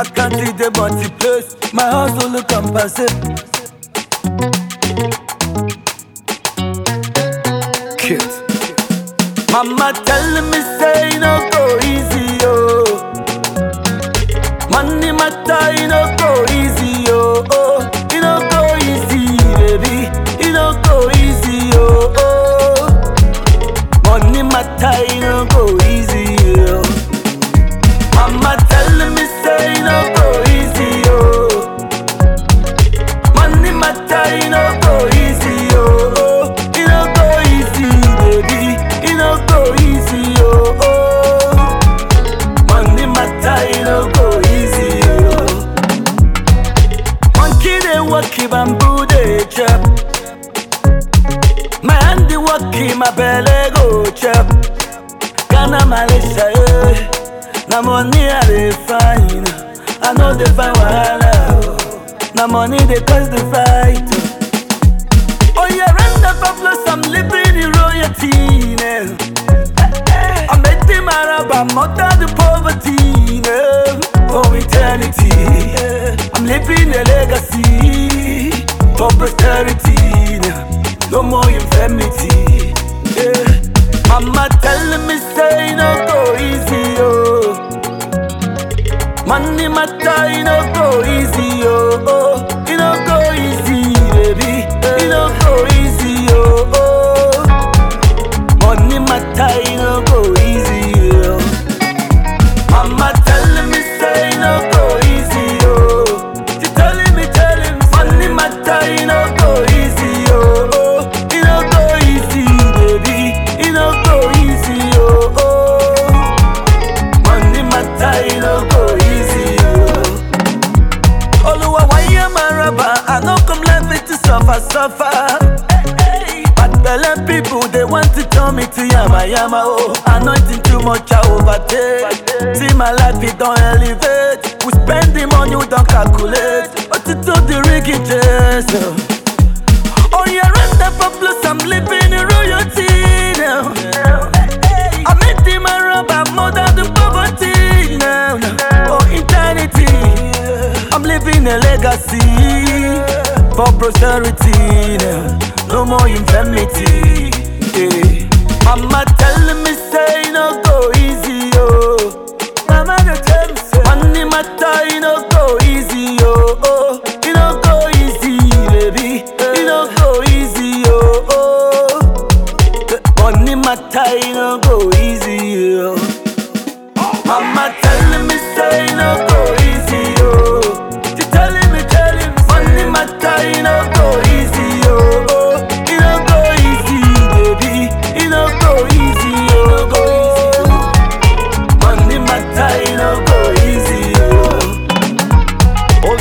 I can't see the body place. My hustle look compensate. Kids. Mama telling me say no go easy. Matter it no go easy oh. oh. It no go easy baby. It no go easy oh. oh. Money matter it no go easy oh. Monkey they walk bamboo they chop. My hand they walk my belly go chop. Ghana Malaysia eh. Na money I dey find. I know they find wahala. oh. Na money they cause the fight. In. I'm making my rap, I'm the poverty. For eternity, I'm living a legacy for posterity. No more infirmity. Yeah. Mama me say go easy oh. Money it go easy oh. It go easy baby. It no go easy belle people they want to turn me to yama yama oh. Anointing too much I overtake. See my life it don't elevate. We spend the money we don't calculate. But it to the rigging just oh. Yeah, run the plus I'm living for prosperity. No more infirmity. Yeah. Mama telling me say no go easy oh. Mama no tell me say money matter it no go easy oh. oh. It no go easy baby. It no go easy oh. oh. Money matter it no go easy oh. Mama telling me say no. Go All